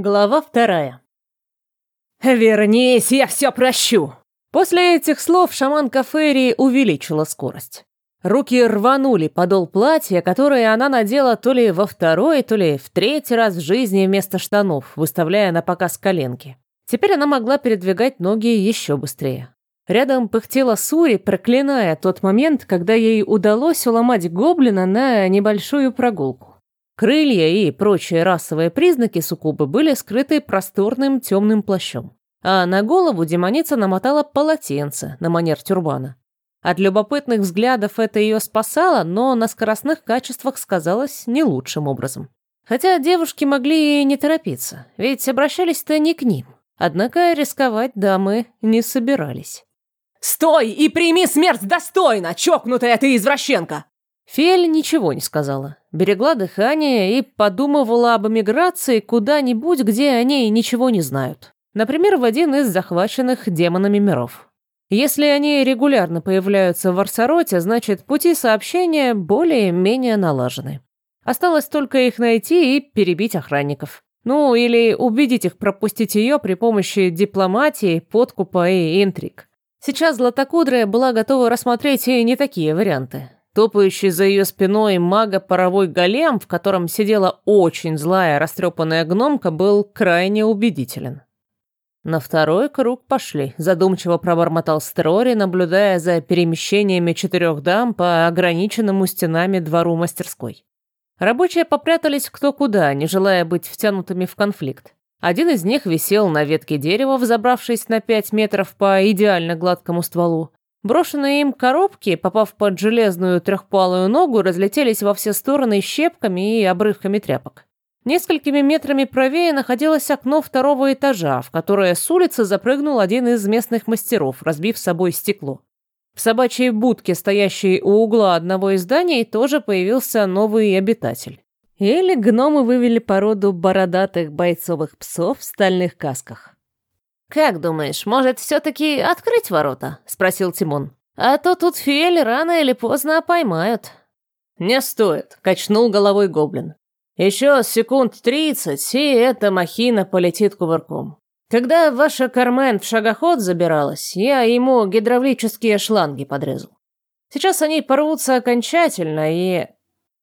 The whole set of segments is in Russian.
Глава вторая. «Вернись, я все прощу!» После этих слов шаманка Ферри увеличила скорость. Руки рванули подол платья, которое она надела то ли во второй, то ли в третий раз в жизни вместо штанов, выставляя на показ коленки. Теперь она могла передвигать ноги еще быстрее. Рядом пыхтела Сури, проклиная тот момент, когда ей удалось уломать гоблина на небольшую прогулку. Крылья и прочие расовые признаки суккубы были скрыты просторным темным плащом. А на голову демоница намотала полотенце на манер тюрбана. От любопытных взглядов это ее спасало, но на скоростных качествах сказалось не лучшим образом. Хотя девушки могли и не торопиться, ведь обращались-то не к ним. Однако рисковать дамы не собирались. «Стой и прими смерть достойно, чокнутая ты извращенка!» Фель ничего не сказала, берегла дыхание и подумывала об эмиграции куда-нибудь, где о ней ничего не знают. Например, в один из захваченных демонами миров. Если они регулярно появляются в Арсароте, значит, пути сообщения более-менее налажены. Осталось только их найти и перебить охранников. Ну, или убедить их пропустить ее при помощи дипломатии, подкупа и интриг. Сейчас Златокудрая была готова рассмотреть и не такие варианты. Топающий за ее спиной мага-паровой голем, в котором сидела очень злая растрепанная гномка, был крайне убедителен. На второй круг пошли, задумчиво пробормотал Строри, наблюдая за перемещениями четырех дам по ограниченному стенами двору мастерской. Рабочие попрятались кто куда, не желая быть втянутыми в конфликт. Один из них висел на ветке дерева, взобравшись на пять метров по идеально гладкому стволу, Брошенные им коробки, попав под железную трехпалую ногу, разлетелись во все стороны щепками и обрывками тряпок. Несколькими метрами правее находилось окно второго этажа, в которое с улицы запрыгнул один из местных мастеров, разбив с собой стекло. В собачьей будке, стоящей у угла одного из зданий, тоже появился новый обитатель. Или гномы вывели породу бородатых бойцовых псов в стальных касках. «Как думаешь, может, все-таки открыть ворота?» — спросил Тимон. «А то тут Фиэль рано или поздно поймают». «Не стоит», — качнул головой гоблин. «Еще секунд тридцать, и эта махина полетит кувырком. Когда ваша Кармен в шагоход забиралась, я ему гидравлические шланги подрезал. Сейчас они порвутся окончательно, и...»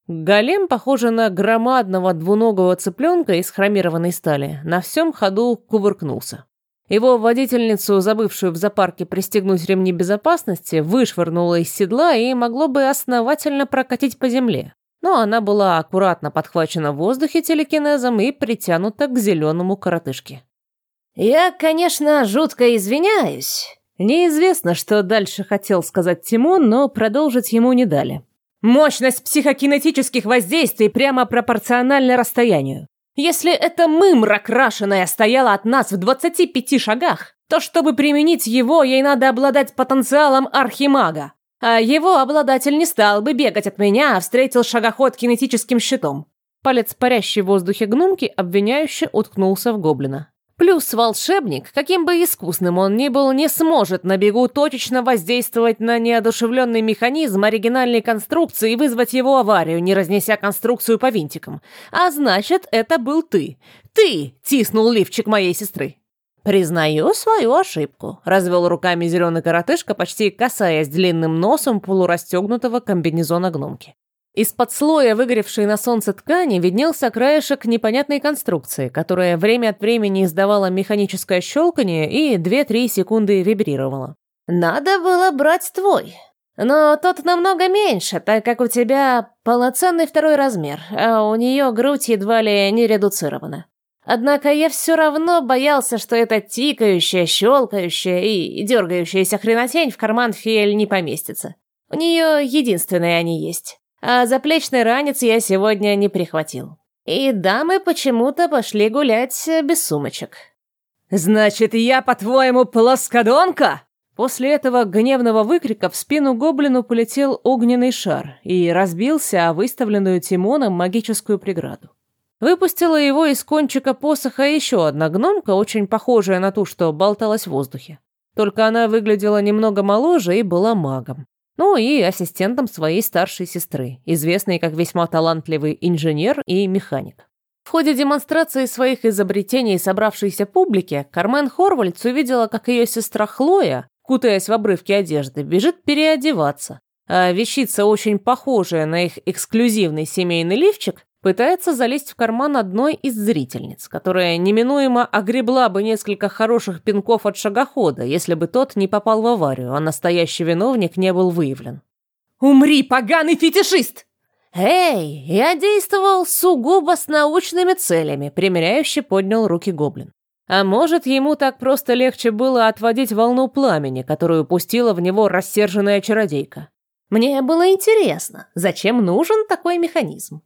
Голем, похожий на громадного двуногого цыпленка из хромированной стали, на всем ходу кувыркнулся. Его водительницу, забывшую в зоопарке пристегнуть ремни безопасности, вышвырнуло из седла и могло бы основательно прокатить по земле. Но она была аккуратно подхвачена в воздухе телекинезом и притянута к зеленому коротышке. «Я, конечно, жутко извиняюсь». Неизвестно, что дальше хотел сказать Тимон, но продолжить ему не дали. «Мощность психокинетических воздействий прямо пропорциональна расстоянию. Если эта мымра крашеная стояла от нас в 25 шагах, то чтобы применить его, ей надо обладать потенциалом архимага. А его обладатель не стал бы бегать от меня, а встретил шагоход кинетическим щитом. Палец, парящий в воздухе гномки, обвиняюще уткнулся в гоблина. Плюс волшебник, каким бы искусным он ни был, не сможет на бегу точечно воздействовать на неодушевленный механизм оригинальной конструкции и вызвать его аварию, не разнеся конструкцию по винтикам. А значит, это был ты. Ты тиснул лифчик моей сестры. «Признаю свою ошибку», — развел руками зеленый коротышка, почти касаясь длинным носом полурастегнутого комбинезона гномки. Из-под слоя выгоревшей на солнце ткани виднелся краешек непонятной конструкции, которая время от времени издавала механическое щелканье и 2-3 секунды вибрировала. «Надо было брать твой. Но тот намного меньше, так как у тебя полноценный второй размер, а у нее грудь едва ли не редуцирована. Однако я все равно боялся, что эта тикающая, щелкающая и дергающаяся хренотень в карман Фиэль не поместится. У нее единственные они есть а заплечный ранец я сегодня не прихватил. И дамы почему-то пошли гулять без сумочек. «Значит, я, по-твоему, плоскодонка?» После этого гневного выкрика в спину гоблину полетел огненный шар и разбился о выставленную Тимоном магическую преграду. Выпустила его из кончика посоха еще одна гномка, очень похожая на ту, что болталась в воздухе. Только она выглядела немного моложе и была магом. Ну и ассистентом своей старшей сестры, известной как весьма талантливый инженер и механик. В ходе демонстрации своих изобретений собравшейся публике Кармен Хорвальдс увидела, как ее сестра Хлоя, кутаясь в обрывки одежды, бежит переодеваться, а вещица, очень похожая на их эксклюзивный семейный лифчик, пытается залезть в карман одной из зрительниц, которая неминуемо огребла бы несколько хороших пинков от шагохода, если бы тот не попал в аварию, а настоящий виновник не был выявлен. «Умри, поганый фетишист!» «Эй, я действовал сугубо с научными целями», — примиряюще поднял руки гоблин. А может, ему так просто легче было отводить волну пламени, которую пустила в него рассерженная чародейка. Мне было интересно, зачем нужен такой механизм.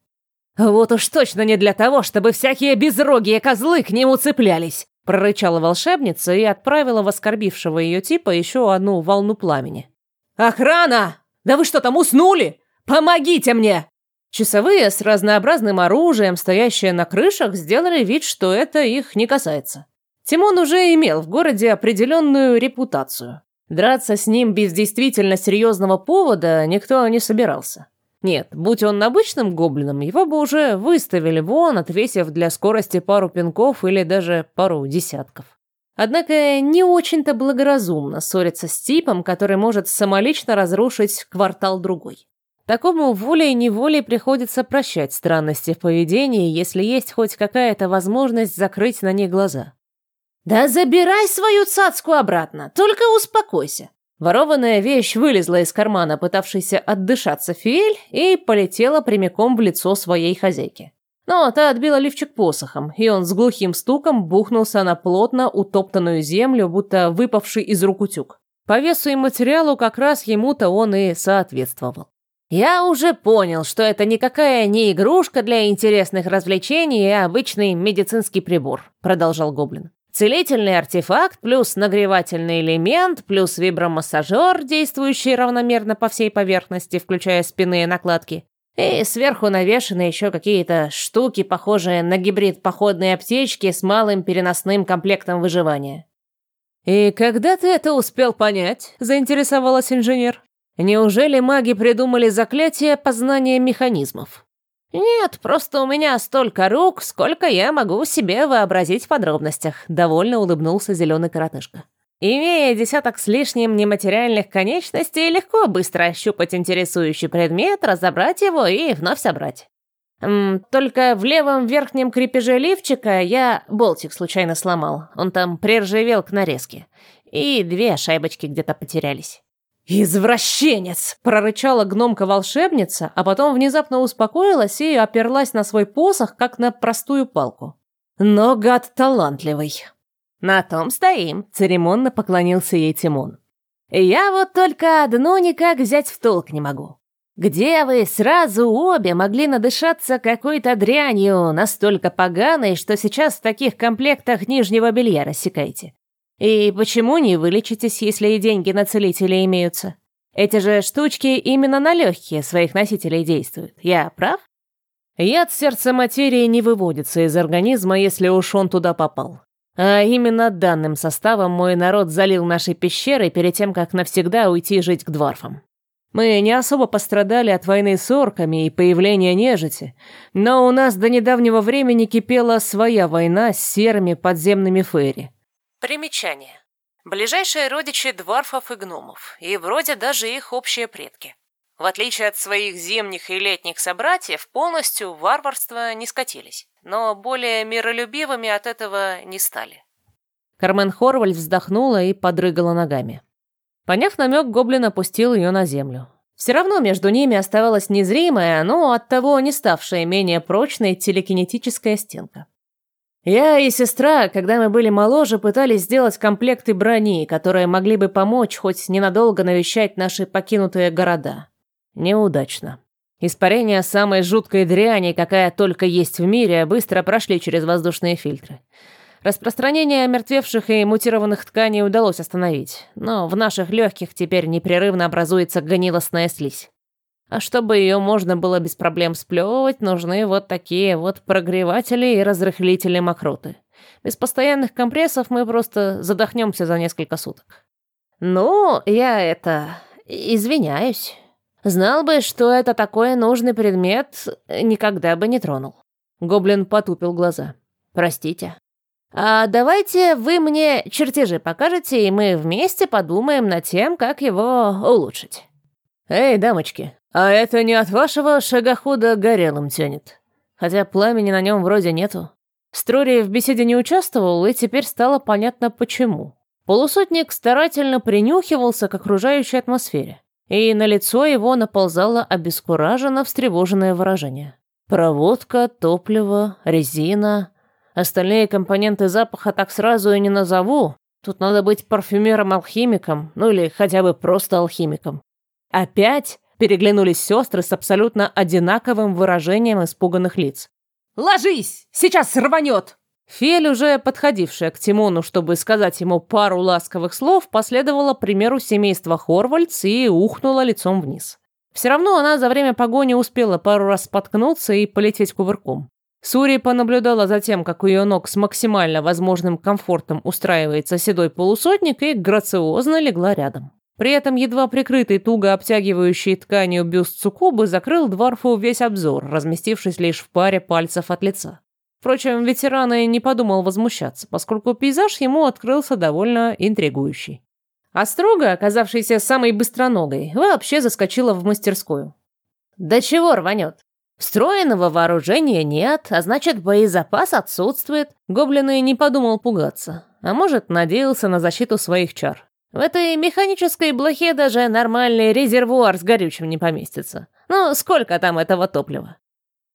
«Вот уж точно не для того, чтобы всякие безрогие козлы к нему цеплялись!» прорычала волшебница и отправила в оскорбившего ее типа еще одну волну пламени. «Охрана! Да вы что там, уснули? Помогите мне!» Часовые с разнообразным оружием, стоящие на крышах, сделали вид, что это их не касается. Тимон уже имел в городе определенную репутацию. Драться с ним без действительно серьезного повода никто не собирался. Нет, будь он обычным гоблином, его бы уже выставили вон, отвесив для скорости пару пинков или даже пару десятков. Однако не очень-то благоразумно ссориться с типом, который может самолично разрушить квартал другой. Такому волей-неволей приходится прощать странности в поведении, если есть хоть какая-то возможность закрыть на них глаза. «Да забирай свою цацку обратно, только успокойся. Ворованная вещь вылезла из кармана, пытавшейся отдышаться Фиэль, и полетела прямиком в лицо своей хозяйки. Но та отбила лифчик посохом, и он с глухим стуком бухнулся на плотно утоптанную землю, будто выпавший из рук утюг. По весу и материалу как раз ему-то он и соответствовал. «Я уже понял, что это никакая не игрушка для интересных развлечений, а обычный медицинский прибор», — продолжал Гоблин. Целительный артефакт, плюс нагревательный элемент, плюс вибромассажер, действующий равномерно по всей поверхности, включая спинные накладки. И сверху навешаны еще какие-то штуки, похожие на гибрид походной аптечки с малым переносным комплектом выживания. «И когда ты это успел понять?» – заинтересовалась инженер. «Неужели маги придумали заклятие познания механизмов?» «Нет, просто у меня столько рук, сколько я могу себе вообразить в подробностях», — довольно улыбнулся зеленый коротышка. «Имея десяток с лишним нематериальных конечностей, легко быстро ощупать интересующий предмет, разобрать его и вновь собрать. М только в левом верхнем крепеже лифчика я болтик случайно сломал, он там приржавел к нарезке, и две шайбочки где-то потерялись». «Извращенец!» – прорычала гномка-волшебница, а потом внезапно успокоилась и оперлась на свой посох, как на простую палку. «Но гад талантливый!» «На том стоим», – церемонно поклонился ей Тимон. «Я вот только одно никак взять в толк не могу. Где вы сразу обе могли надышаться какой-то дрянью, настолько поганой, что сейчас в таких комплектах нижнего белья рассекаете? И почему не вылечитесь, если и деньги на целителя имеются? Эти же штучки именно на легкие своих носителей действуют. Я прав? Яд сердца материи не выводится из организма, если уж он туда попал. А именно данным составом мой народ залил наши пещеры перед тем, как навсегда уйти жить к дворфам. Мы не особо пострадали от войны с орками и появления нежити, но у нас до недавнего времени кипела своя война с серыми подземными фейри. Примечание. Ближайшие родичи дворфов и гномов, и вроде даже их общие предки. В отличие от своих зимних и летних собратьев, полностью варварство не скатились, но более миролюбивыми от этого не стали. Кармен Хорвальд вздохнула и подрыгала ногами. Поняв намек, гоблин опустил ее на землю. Все равно между ними оставалась незримая, но оттого не ставшая менее прочной телекинетическая стенка. Я и сестра, когда мы были моложе, пытались сделать комплекты брони, которые могли бы помочь хоть ненадолго навещать наши покинутые города. Неудачно. Испарения самой жуткой дряни, какая только есть в мире, быстро прошли через воздушные фильтры. Распространение омертвевших и мутированных тканей удалось остановить, но в наших легких теперь непрерывно образуется гнилостная слизь. А чтобы ее можно было без проблем сплевывать, нужны вот такие вот прогреватели и разрыхлители мокроты. Без постоянных компрессов мы просто задохнемся за несколько суток. Ну, я это... извиняюсь. Знал бы, что это такой нужный предмет, никогда бы не тронул. Гоблин потупил глаза. «Простите». «А давайте вы мне чертежи покажете, и мы вместе подумаем над тем, как его улучшить». «Эй, дамочки, а это не от вашего шагохода горелым тянет? Хотя пламени на нем вроде нету». Строри в беседе не участвовал, и теперь стало понятно, почему. Полусотник старательно принюхивался к окружающей атмосфере, и на лицо его наползало обескураженно встревоженное выражение. Проводка, топливо, резина. Остальные компоненты запаха так сразу и не назову. Тут надо быть парфюмером-алхимиком, ну или хотя бы просто алхимиком. Опять переглянулись сестры с абсолютно одинаковым выражением испуганных лиц. «Ложись! Сейчас рванет!» Фель, уже подходившая к Тимону, чтобы сказать ему пару ласковых слов, последовала примеру семейства Хорвальдс и ухнула лицом вниз. Все равно она за время погони успела пару раз споткнуться и полететь кувырком. Сури понаблюдала за тем, как у ее ног с максимально возможным комфортом устраивается седой полусотник и грациозно легла рядом. При этом едва прикрытый туго обтягивающий тканью бюст Цукубы закрыл Дварфу весь обзор, разместившись лишь в паре пальцев от лица. Впрочем, ветеран и не подумал возмущаться, поскольку пейзаж ему открылся довольно интригующий. А строго, оказавшаяся самой быстроногой, вообще заскочила в мастерскую. «Да чего рванет? Встроенного вооружения нет, а значит, боезапас отсутствует». Гоблин и не подумал пугаться, а может, надеялся на защиту своих чар. В этой механической блохе даже нормальный резервуар с горючим не поместится. Ну, сколько там этого топлива?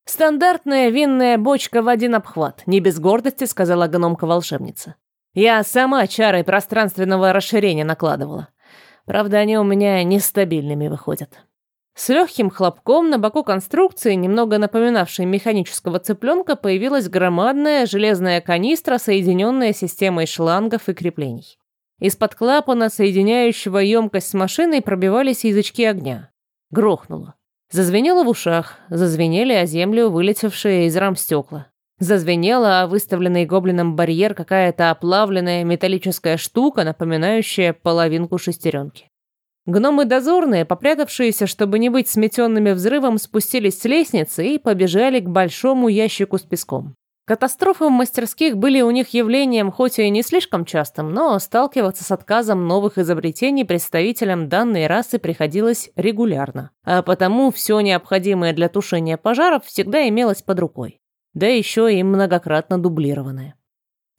Стандартная винная бочка в один обхват, не без гордости сказала гномка-волшебница. Я сама чары пространственного расширения накладывала. Правда, они у меня нестабильными выходят. С легким хлопком на боку конструкции, немного напоминавшей механического цыпленка, появилась громадная железная канистра, соединенная системой шлангов и креплений. Из-под клапана, соединяющего емкость с машиной, пробивались язычки огня. Грохнуло. Зазвенело в ушах, зазвенели о землю вылетевшие из рам стекла. Зазвенело о выставленный гоблином барьер какая-то оплавленная металлическая штука, напоминающая половинку шестеренки. Гномы дозорные, попрятавшиеся, чтобы не быть сметенными взрывом, спустились с лестницы и побежали к большому ящику с песком. Катастрофы в мастерских были у них явлением хоть и не слишком частым, но сталкиваться с отказом новых изобретений представителям данной расы приходилось регулярно, а потому все необходимое для тушения пожаров всегда имелось под рукой, да еще и многократно дублированное.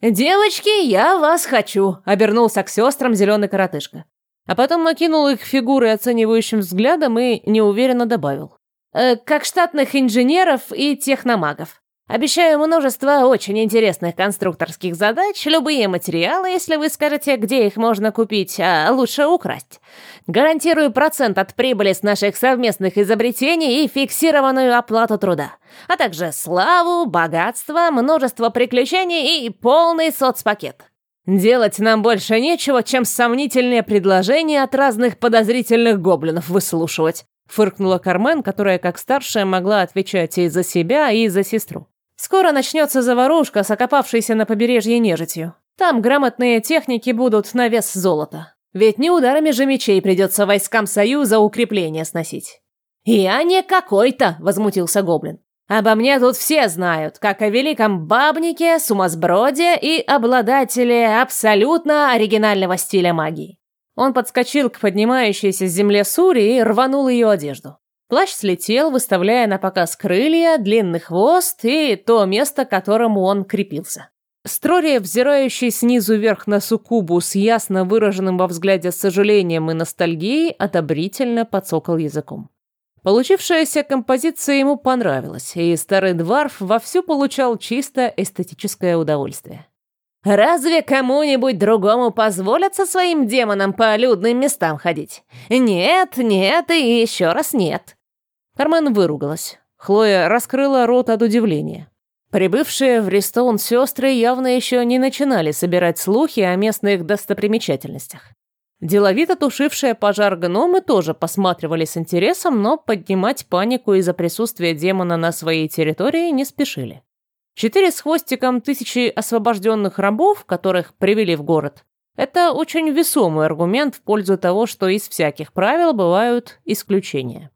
«Девочки, я вас хочу!» — обернулся к сестрам зеленый коротышка. А потом окинул их фигуры оценивающим взглядом и неуверенно добавил. «Э, «Как штатных инженеров и техномагов. Обещаю множество очень интересных конструкторских задач, любые материалы, если вы скажете, где их можно купить, а лучше украсть. Гарантирую процент от прибыли с наших совместных изобретений и фиксированную оплату труда, а также славу, богатство, множество приключений и полный соцпакет. Делать нам больше нечего, чем сомнительные предложения от разных подозрительных гоблинов выслушивать. Фыркнула Кармен, которая как старшая могла отвечать и за себя, и за сестру. Скоро начнется заварушка с окопавшейся на побережье нежитью. Там грамотные техники будут на вес золота. Ведь не ударами же мечей придется войскам Союза укрепления сносить. «Я не какой-то», — возмутился Гоблин. «Обо мне тут все знают, как о великом бабнике, сумасброде и обладателе абсолютно оригинального стиля магии». Он подскочил к поднимающейся с земле Сури и рванул ее одежду. Плащ слетел, выставляя на показ крылья, длинный хвост и то место, к которому он крепился. Стрория, взирающий снизу вверх на суккубу с ясно выраженным во взгляде сожалением и ностальгией, одобрительно подсокал языком. Получившаяся композиция ему понравилась, и старый дворф вовсю получал чисто эстетическое удовольствие. Разве кому-нибудь другому позволят со своим демоном по людным местам ходить? Нет, нет и еще раз нет. Кармен выругалась. Хлоя раскрыла рот от удивления. Прибывшие в Ристоун сестры явно еще не начинали собирать слухи о местных достопримечательностях. Деловито тушившие пожар гномы тоже посматривали с интересом, но поднимать панику из-за присутствия демона на своей территории не спешили. Четыре с хвостиком тысячи освобожденных рабов, которых привели в город, это очень весомый аргумент в пользу того, что из всяких правил бывают исключения.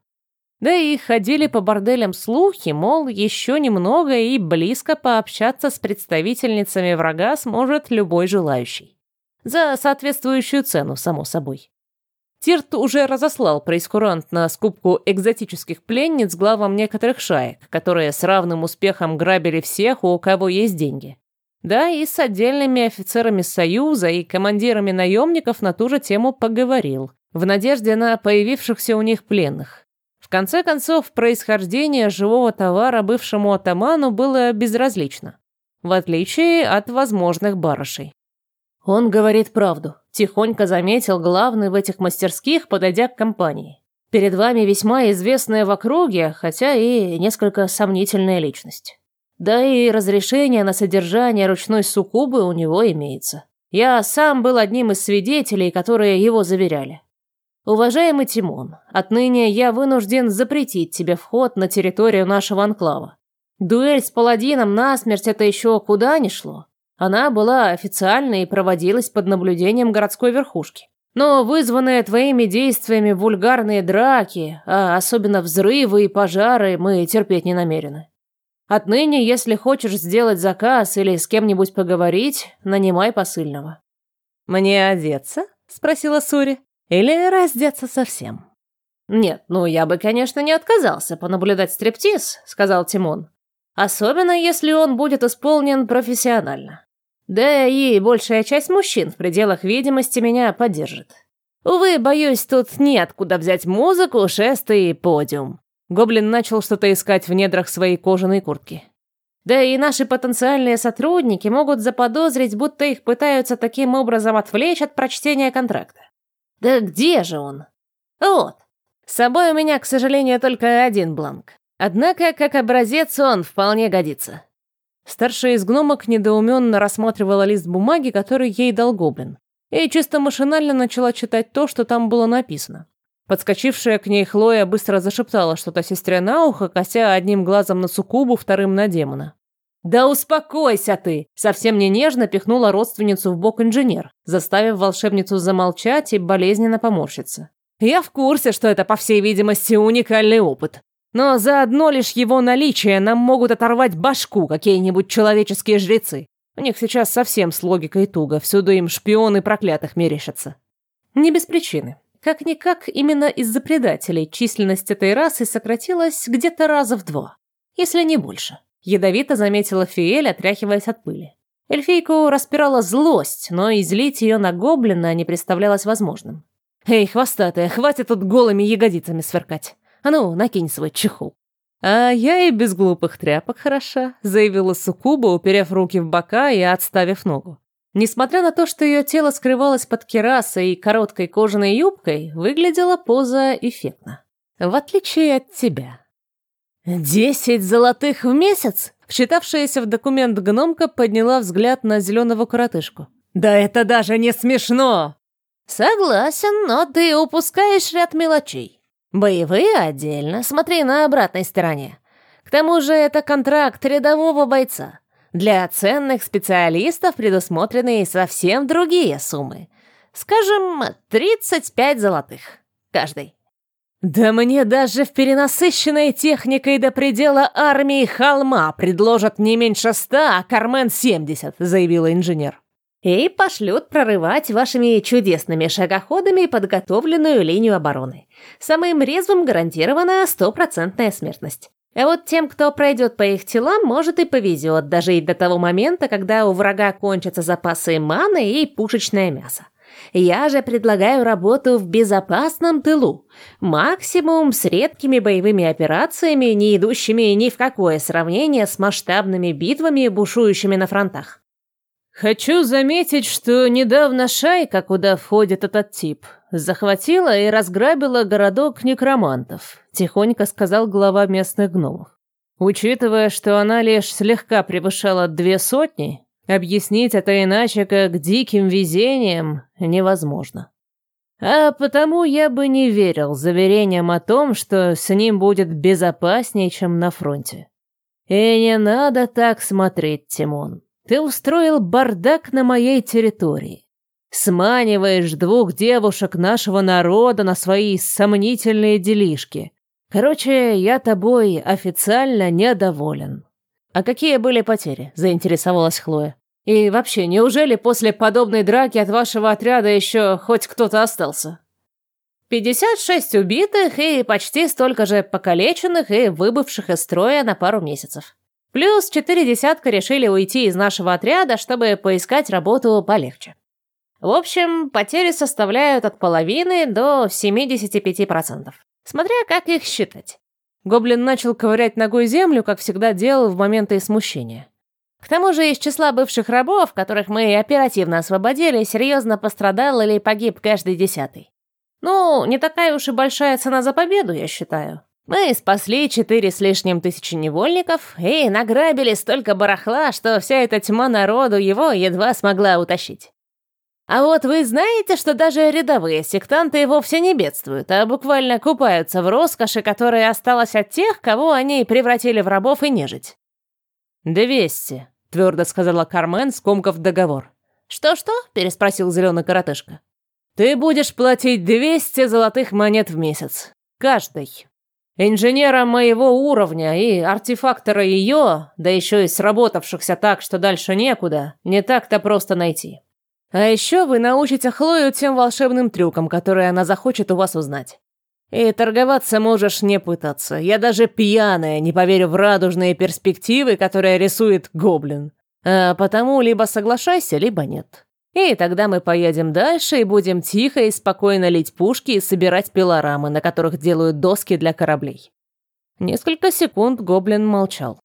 Да и ходили по борделям слухи, мол, еще немного и близко пообщаться с представительницами врага сможет любой желающий. За соответствующую цену, само собой. Тирт уже разослал прейскурант на скупку экзотических пленниц главам некоторых шаек, которые с равным успехом грабили всех, у кого есть деньги. Да, и с отдельными офицерами Союза и командирами наемников на ту же тему поговорил, в надежде на появившихся у них пленных. В конце концов, происхождение живого товара бывшему атаману было безразлично, в отличие от возможных барышей. Он говорит правду, тихонько заметил главный в этих мастерских, подойдя к компании. Перед вами весьма известная в округе, хотя и несколько сомнительная личность. Да и разрешение на содержание ручной суккубы у него имеется. Я сам был одним из свидетелей, которые его заверяли. «Уважаемый Тимон, отныне я вынужден запретить тебе вход на территорию нашего анклава. Дуэль с паладином насмерть это еще куда ни шло. Она была официальной и проводилась под наблюдением городской верхушки. Но вызванные твоими действиями вульгарные драки, а особенно взрывы и пожары, мы терпеть не намерены. Отныне, если хочешь сделать заказ или с кем-нибудь поговорить, нанимай посыльного». «Мне одеться?» – спросила Сури. Или раздеться совсем? «Нет, ну я бы, конечно, не отказался понаблюдать стриптиз», — сказал Тимон. «Особенно, если он будет исполнен профессионально. Да и большая часть мужчин в пределах видимости меня поддержит. Увы, боюсь, тут неоткуда взять музыку, шесты и подиум». Гоблин начал что-то искать в недрах своей кожаной куртки. Да и наши потенциальные сотрудники могут заподозрить, будто их пытаются таким образом отвлечь от прочтения контракта. Да где же он? Вот. С собой у меня, к сожалению, только один бланк. Однако, как образец, он вполне годится. Старшая из гномок недоуменно рассматривала лист бумаги, который ей дал гоблин, и чисто машинально начала читать то, что там было написано. Подскочившая к ней Хлоя быстро зашептала что-то сестре на ухо, кося одним глазом на суккубу, вторым на демона. «Да успокойся ты!» Совсем не нежно пихнула родственницу в бок инженер, заставив волшебницу замолчать и болезненно поморщиться. «Я в курсе, что это, по всей видимости, уникальный опыт. Но за одно лишь его наличие нам могут оторвать башку какие-нибудь человеческие жрецы. У них сейчас совсем с логикой туго, всюду им шпионы проклятых мерещатся». Не без причины. Как-никак, именно из-за предателей численность этой расы сократилась где-то раза в два, если не больше. Ядовито заметила Фиэль, отряхиваясь от пыли. Эльфийку распирала злость, но излить ее на гоблина не представлялось возможным. «Эй, хвостатая, хватит тут голыми ягодицами сверкать. А ну, накинь свой чехол». «А я и без глупых тряпок хороша», — заявила Сукуба, уперев руки в бока и отставив ногу. Несмотря на то, что ее тело скрывалось под керасой и короткой кожаной юбкой, выглядела поза эффектно. В отличие от тебя. «Десять золотых в месяц?» Вчитавшаяся в документ гномка подняла взгляд на зеленого коротышку. «Да это даже не смешно!» «Согласен, но ты упускаешь ряд мелочей. Боевые отдельно, смотри на обратной стороне. К тому же это контракт рядового бойца. Для ценных специалистов предусмотрены совсем другие суммы. Скажем, 35 золотых. Каждый. «Да мне даже в перенасыщенной техникой до предела армии холма предложат не меньше ста, а Кармен семьдесят», — заявила инженер. «И пошлют прорывать вашими чудесными шагоходами подготовленную линию обороны. Самым резвым гарантирована стопроцентная смертность. А вот тем, кто пройдет по их телам, может и повезет дожить до того момента, когда у врага кончатся запасы маны и пушечное мясо. Я же предлагаю работу в безопасном тылу. Максимум с редкими боевыми операциями, не идущими ни в какое сравнение с масштабными битвами, бушующими на фронтах. Хочу заметить, что недавно шайка, куда входит этот тип, захватила и разграбила городок некромантов, тихонько сказал глава местных гномов. Учитывая, что она лишь слегка превышала две сотни, Объяснить это иначе, как диким везением, невозможно. А потому я бы не верил заверениям о том, что с ним будет безопаснее, чем на фронте. И не надо так смотреть, Тимон. Ты устроил бардак на моей территории. Сманиваешь двух девушек нашего народа на свои сомнительные делишки. Короче, я тобой официально недоволен. А какие были потери? Заинтересовалась Хлоя. И вообще, неужели после подобной драки от вашего отряда еще хоть кто-то остался? 56 убитых и почти столько же покалеченных и выбывших из строя на пару месяцев. Плюс четыре десятка решили уйти из нашего отряда, чтобы поискать работу полегче. В общем, потери составляют от половины до 75%, смотря как их считать. Гоблин начал ковырять ногой землю, как всегда делал в моменты смущения. К тому же из числа бывших рабов, которых мы оперативно освободили, серьезно пострадал или погиб каждый десятый. Ну, не такая уж и большая цена за победу, я считаю. Мы спасли четыре с лишним тысячи невольников и награбили столько барахла, что вся эта тьма народу его едва смогла утащить. А вот вы знаете, что даже рядовые сектанты вовсе не бедствуют, а буквально купаются в роскоши, которая осталась от тех, кого они превратили в рабов и нежить. «Двести», — твердо сказала Кармен, скомкав договор. «Что-что?» — переспросил зеленый коротышка. Ты будешь платить 200 золотых монет в месяц. Каждый. Инженера моего уровня и артефактора ее, да еще и сработавшихся так, что дальше некуда, не так-то просто найти. А еще вы научите Хлою тем волшебным трюкам, которые она захочет у вас узнать. И торговаться можешь не пытаться. Я даже пьяная не поверю в радужные перспективы, которые рисует гоблин. А потому либо соглашайся, либо нет. И тогда мы поедем дальше и будем тихо и спокойно лить пушки и собирать пилорамы, на которых делают доски для кораблей. Несколько секунд гоблин молчал.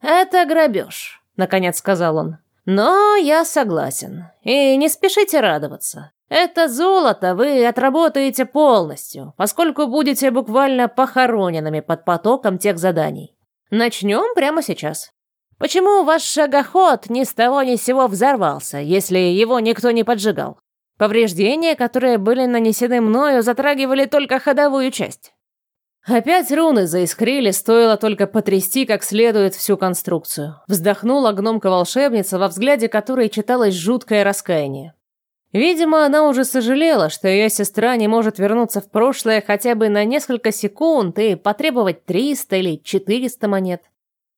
«Это грабеж», — наконец сказал он. «Но я согласен. И не спешите радоваться. Это золото вы отработаете полностью, поскольку будете буквально похороненными под потоком тех заданий. Начнем прямо сейчас. Почему ваш шагоход ни с того ни с сего взорвался, если его никто не поджигал? Повреждения, которые были нанесены мною, затрагивали только ходовую часть. Опять руны заискрили, стоило только потрясти как следует всю конструкцию. Вздохнула гномка-волшебница, во взгляде которой читалось жуткое раскаяние. Видимо, она уже сожалела, что ее сестра не может вернуться в прошлое хотя бы на несколько секунд и потребовать 300 или 400 монет.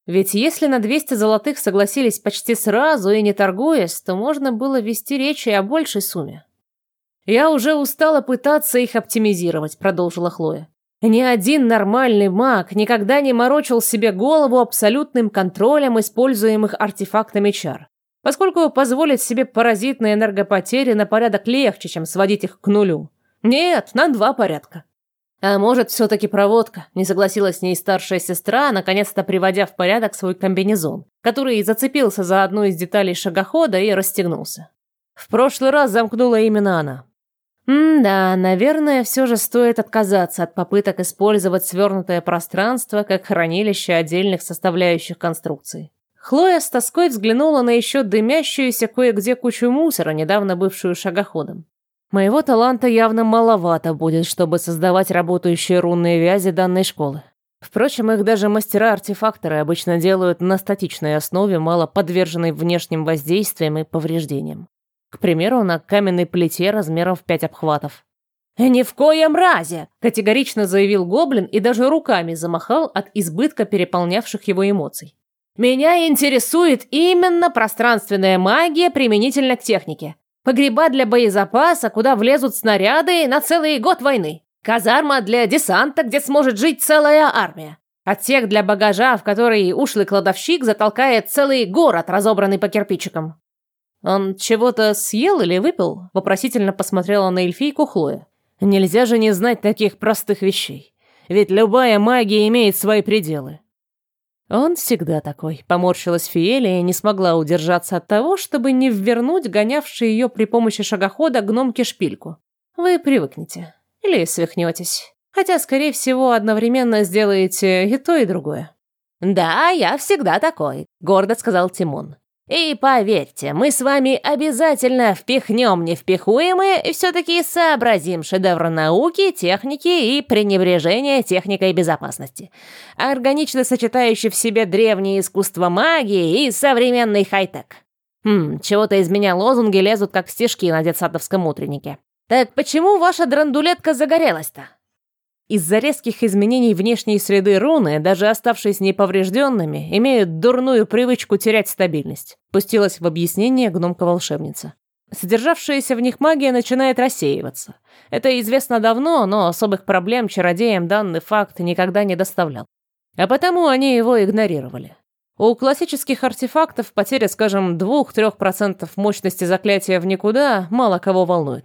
Ведь если на 200 золотых согласились почти сразу и не торгуясь, то можно было вести речь о большей сумме. «Я уже устала пытаться их оптимизировать», — продолжила Хлоя. «Ни один нормальный маг никогда не морочил себе голову абсолютным контролем используемых артефактами чар, поскольку позволить себе паразитные энергопотери на порядок легче, чем сводить их к нулю. Нет, на два порядка. А может, все-таки проводка? Не согласилась с ней старшая сестра, наконец-то приводя в порядок свой комбинезон, который зацепился за одну из деталей шагохода и расстегнулся. В прошлый раз замкнула именно она. М-да, наверное, все же стоит отказаться от попыток использовать свернутое пространство как хранилище отдельных составляющих конструкций. Хлоя с тоской взглянула на еще дымящуюся кое-где кучу мусора, недавно бывшую шагоходом. Моего таланта явно маловато будет, чтобы создавать работающие рунные вязи данной школы. Впрочем, их даже мастера-артефакторы обычно делают на статичной основе, мало подверженной внешним воздействиям и повреждениям. К примеру, на каменной плите размером в пять обхватов. «Ни в коем разе!» – категорично заявил Гоблин и даже руками замахал от избытка переполнявших его эмоций. «Меня интересует именно пространственная магия применительно к технике. Погреба для боезапаса, куда влезут снаряды на целый год войны. Казарма для десанта, где сможет жить целая армия. Отсек для багажа, в который ушлый кладовщик затолкает целый город, разобранный по кирпичикам. «Он чего-то съел или выпил?» – вопросительно посмотрела на эльфийку Хлоя. «Нельзя же не знать таких простых вещей. Ведь любая магия имеет свои пределы. «Он всегда такой», — поморщилась Фиэлия и не смогла удержаться от того, чтобы не ввернуть гонявший ее при помощи шагохода гномки шпильку. «Вы привыкнете. Или свихнетесь. Хотя, скорее всего, одновременно сделаете и то, и другое». «Да, я всегда такой», — гордо сказал Тимон. И поверьте, мы с вами обязательно впихнем невпихуемое и все-таки сообразим шедевр науки, техники и пренебрежения техникой безопасности, органично сочетающий в себе древнее искусство магии и современный хай-тек. Хм, чего-то из меня лозунги лезут, как стишки на детсадовском утреннике. Так почему ваша драндулетка загорелась-то? Из-за резких изменений внешней среды руны, даже оставшись неповрежденными, имеют дурную привычку терять стабильность. Пустилась в объяснение гномка-волшебница. Содержавшаяся в них магия начинает рассеиваться. Это известно давно, но особых проблем чародеям данный факт никогда не доставлял. А потому они его игнорировали. У классических артефактов потеря, скажем, 2-3% мощности заклятия в никуда мало кого волнует.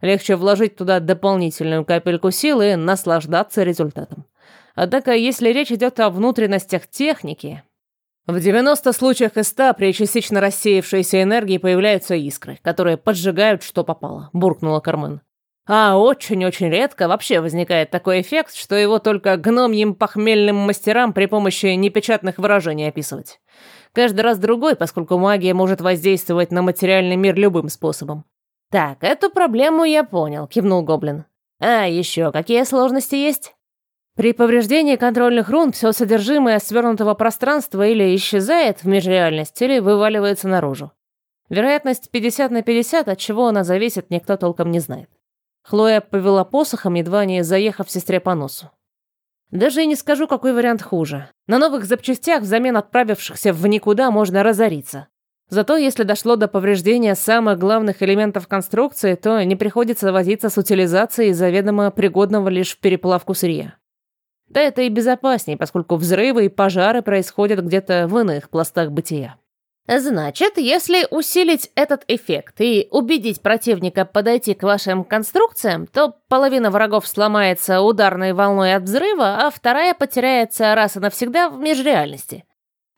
Легче вложить туда дополнительную капельку силы и наслаждаться результатом. Однако, если речь идет о внутренностях техники, в 90 случаях из 100 при частично рассеявшейся энергии появляются искры, которые поджигают, что попало, буркнула Кармен. А очень-очень редко вообще возникает такой эффект, что его только гномьим похмельным мастерам при помощи непечатных выражений описывать. Каждый раз другой, поскольку магия может воздействовать на материальный мир любым способом. «Так, эту проблему я понял», — кивнул Гоблин. «А еще какие сложности есть?» При повреждении контрольных рун все содержимое свернутого пространства или исчезает в межреальность, или вываливается наружу. Вероятность 50 на 50, от чего она зависит, никто толком не знает. Хлоя повела посохом, едва не заехав сестре по носу. Даже и не скажу, какой вариант хуже. На новых запчастях взамен отправившихся в никуда можно разориться. Зато если дошло до повреждения самых главных элементов конструкции, то не приходится возиться с утилизацией заведомо пригодного лишь в переплавку сырья. Да это и безопаснее, поскольку взрывы и пожары происходят где-то в иных пластах бытия. Значит, если усилить этот эффект и убедить противника подойти к вашим конструкциям, то половина врагов сломается ударной волной от взрыва, а вторая потеряется раз и навсегда в межреальности.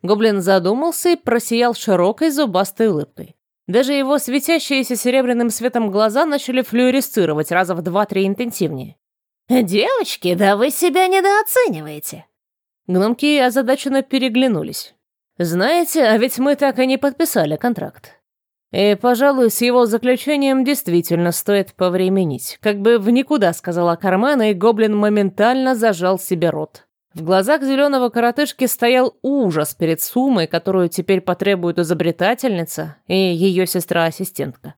Гоблин задумался и просиял широкой зубастой улыбкой. Даже его светящиеся серебряным светом глаза начали флюоресцировать раза в два-три интенсивнее. «Девочки, да вы себя недооцениваете!» Гномки озадаченно переглянулись. Знаете, а ведь мы так и не подписали контракт. И, пожалуй, с его заключением действительно стоит повременить. Как бы в никуда, сказала Кармана, и гоблин моментально зажал себе рот. В глазах зеленого коротышки стоял ужас перед суммой, которую теперь потребует изобретательница и ее сестра-ассистентка.